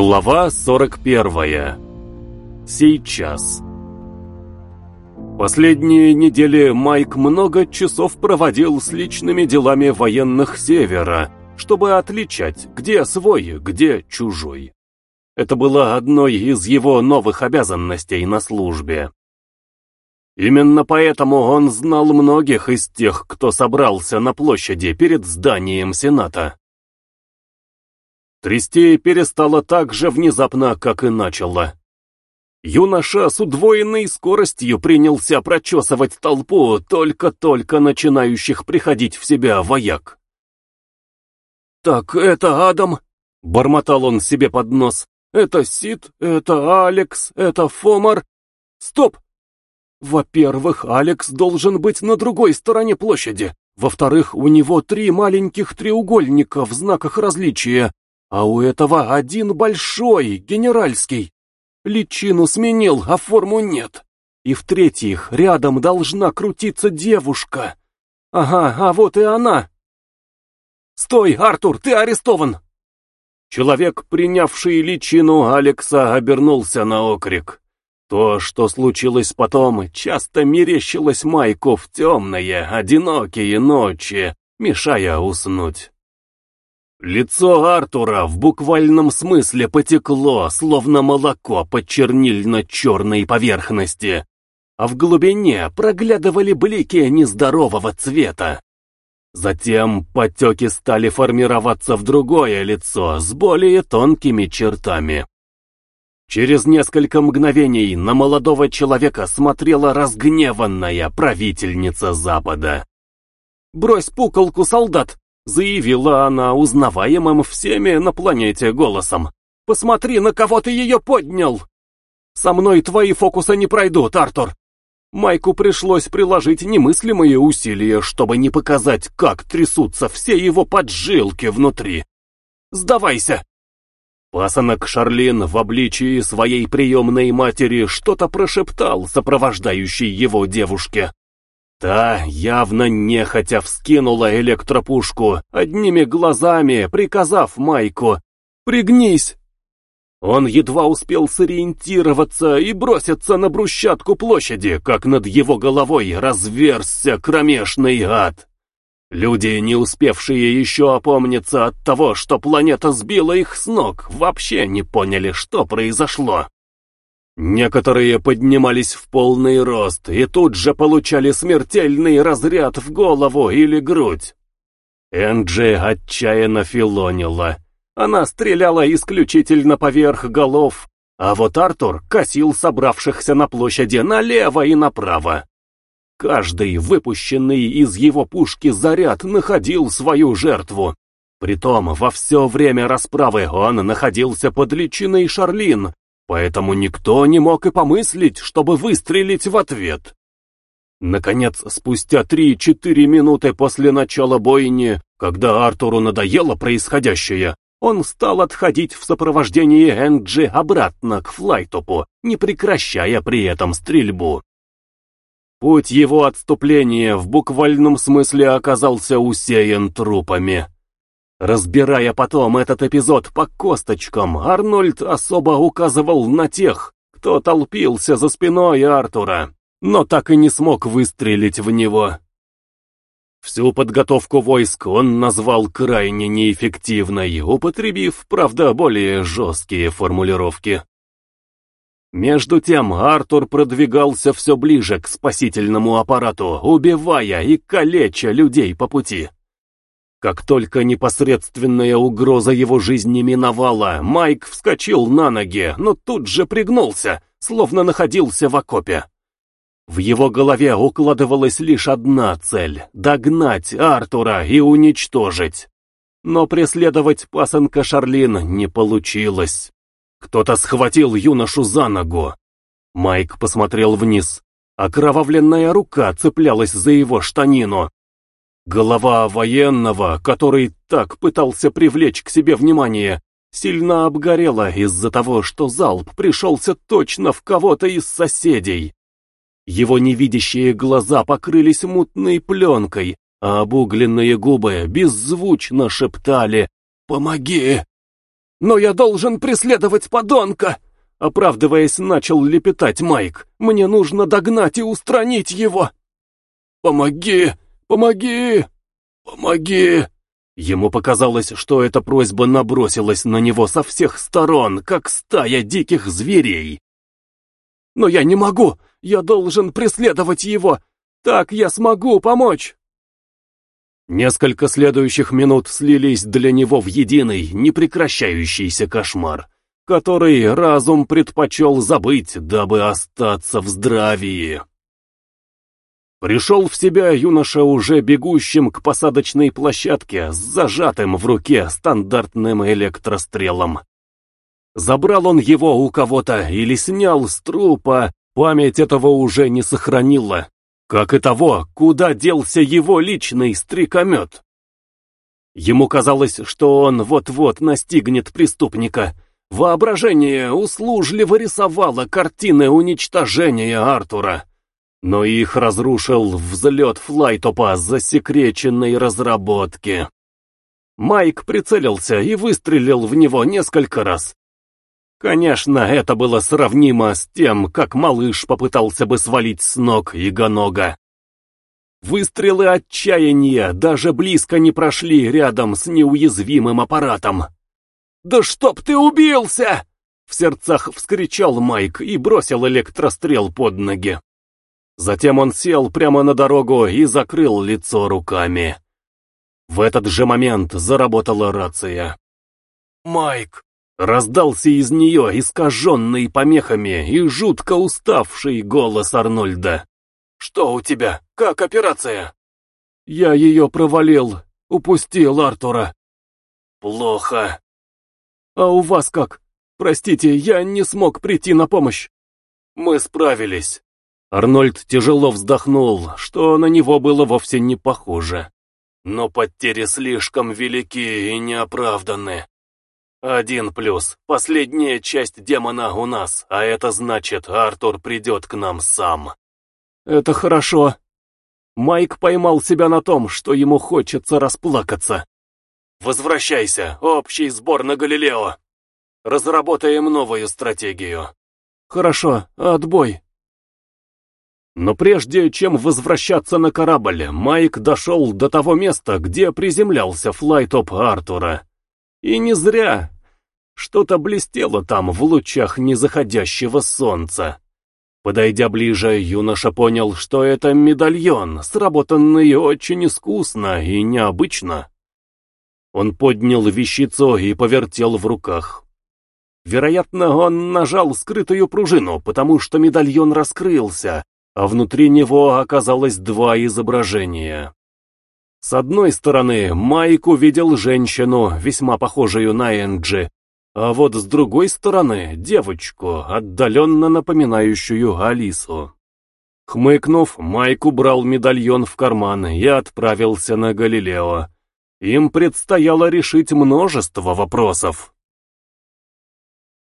Глава 41. Сейчас. Последние недели Майк много часов проводил с личными делами военных Севера, чтобы отличать, где свой, где чужой. Это было одной из его новых обязанностей на службе. Именно поэтому он знал многих из тех, кто собрался на площади перед зданием Сената. Трясти перестало так же внезапно, как и начало. Юноша с удвоенной скоростью принялся прочесывать толпу только-только начинающих приходить в себя вояк. «Так это Адам?» — бормотал он себе под нос. «Это Сид, это Алекс, это Фомар. Стоп! Во-первых, Алекс должен быть на другой стороне площади. Во-вторых, у него три маленьких треугольника в знаках различия, а у этого один большой, генеральский. Личину сменил, а форму нет. И в-третьих, рядом должна крутиться девушка. Ага, а вот и она. «Стой, Артур, ты арестован!» Человек, принявший личину Алекса, обернулся на окрик. То, что случилось потом, часто мерещилось Майку в темные, одинокие ночи, мешая уснуть. Лицо Артура в буквальном смысле потекло, словно молоко по чернильно-черной поверхности, а в глубине проглядывали блики нездорового цвета. Затем потеки стали формироваться в другое лицо с более тонкими чертами. Через несколько мгновений на молодого человека смотрела разгневанная правительница Запада. «Брось пуколку, солдат!» Заявила она узнаваемым всеми на планете голосом. «Посмотри, на кого ты ее поднял!» «Со мной твои фокусы не пройдут, Артур!» Майку пришлось приложить немыслимые усилия, чтобы не показать, как трясутся все его поджилки внутри. «Сдавайся!» Пасынок Шарлин в обличии своей приемной матери что-то прошептал сопровождающей его девушке. Та явно нехотя вскинула электропушку, одними глазами приказав Майку «Пригнись!». Он едва успел сориентироваться и броситься на брусчатку площади, как над его головой разверзся кромешный ад. Люди, не успевшие еще опомниться от того, что планета сбила их с ног, вообще не поняли, что произошло. Некоторые поднимались в полный рост и тут же получали смертельный разряд в голову или грудь. Энджи отчаянно филонила. Она стреляла исключительно поверх голов, а вот Артур косил собравшихся на площади налево и направо. Каждый выпущенный из его пушки заряд находил свою жертву. Притом во все время расправы он находился под личиной Шарлин, Поэтому никто не мог и помыслить, чтобы выстрелить в ответ. Наконец, спустя три-четыре минуты после начала бойни, когда Артуру надоело происходящее, он стал отходить в сопровождении Энджи обратно к Флайтопу, не прекращая при этом стрельбу. Путь его отступления в буквальном смысле оказался усеян трупами. Разбирая потом этот эпизод по косточкам, Арнольд особо указывал на тех, кто толпился за спиной Артура, но так и не смог выстрелить в него. Всю подготовку войск он назвал крайне неэффективной, употребив, правда, более жесткие формулировки. Между тем Артур продвигался все ближе к спасительному аппарату, убивая и калеча людей по пути. Как только непосредственная угроза его жизни миновала, Майк вскочил на ноги, но тут же пригнулся, словно находился в окопе. В его голове укладывалась лишь одна цель — догнать Артура и уничтожить. Но преследовать пасынка Шарлин не получилось. Кто-то схватил юношу за ногу. Майк посмотрел вниз. Окровавленная рука цеплялась за его штанину, Голова военного, который так пытался привлечь к себе внимание, сильно обгорела из-за того, что залп пришелся точно в кого-то из соседей. Его невидящие глаза покрылись мутной пленкой, а обугленные губы беззвучно шептали «Помоги!». «Но я должен преследовать подонка!» Оправдываясь, начал лепетать Майк. «Мне нужно догнать и устранить его!» «Помоги! Помоги! Помоги!» Ему показалось, что эта просьба набросилась на него со всех сторон, как стая диких зверей. «Но я не могу! Я должен преследовать его! Так я смогу помочь!» Несколько следующих минут слились для него в единый, непрекращающийся кошмар, который разум предпочел забыть, дабы остаться в здравии. Пришел в себя юноша уже бегущим к посадочной площадке с зажатым в руке стандартным электрострелом. Забрал он его у кого-то или снял с трупа, память этого уже не сохранила. Как и того, куда делся его личный стрекомет. Ему казалось, что он вот-вот настигнет преступника. Воображение услужливо рисовало картины уничтожения Артура. Но их разрушил взлет флайтопа засекреченной разработки. Майк прицелился и выстрелил в него несколько раз, Конечно, это было сравнимо с тем, как малыш попытался бы свалить с ног Игонога. Выстрелы отчаяния даже близко не прошли рядом с неуязвимым аппаратом. «Да чтоб ты убился!» В сердцах вскричал Майк и бросил электрострел под ноги. Затем он сел прямо на дорогу и закрыл лицо руками. В этот же момент заработала рация. «Майк!» Раздался из нее искаженный помехами и жутко уставший голос Арнольда. «Что у тебя? Как операция?» «Я ее провалил, упустил Артура». «Плохо». «А у вас как? Простите, я не смог прийти на помощь». «Мы справились». Арнольд тяжело вздохнул, что на него было вовсе не похоже. «Но потери слишком велики и неоправданны. Один плюс. Последняя часть демона у нас, а это значит, Артур придет к нам сам. Это хорошо. Майк поймал себя на том, что ему хочется расплакаться. Возвращайся, общий сбор на Галилео. Разработаем новую стратегию. Хорошо, отбой. Но прежде чем возвращаться на корабль, Майк дошел до того места, где приземлялся флайтоп Артура. И не зря. Что-то блестело там в лучах незаходящего солнца. Подойдя ближе, юноша понял, что это медальон, сработанный очень искусно и необычно. Он поднял вещицу и повертел в руках. Вероятно, он нажал скрытую пружину, потому что медальон раскрылся, а внутри него оказалось два изображения. С одной стороны, Майк увидел женщину, весьма похожую на Энджи, а вот с другой стороны, девочку, отдаленно напоминающую Алису. Хмыкнув, Майк убрал медальон в карман и отправился на Галилео. Им предстояло решить множество вопросов.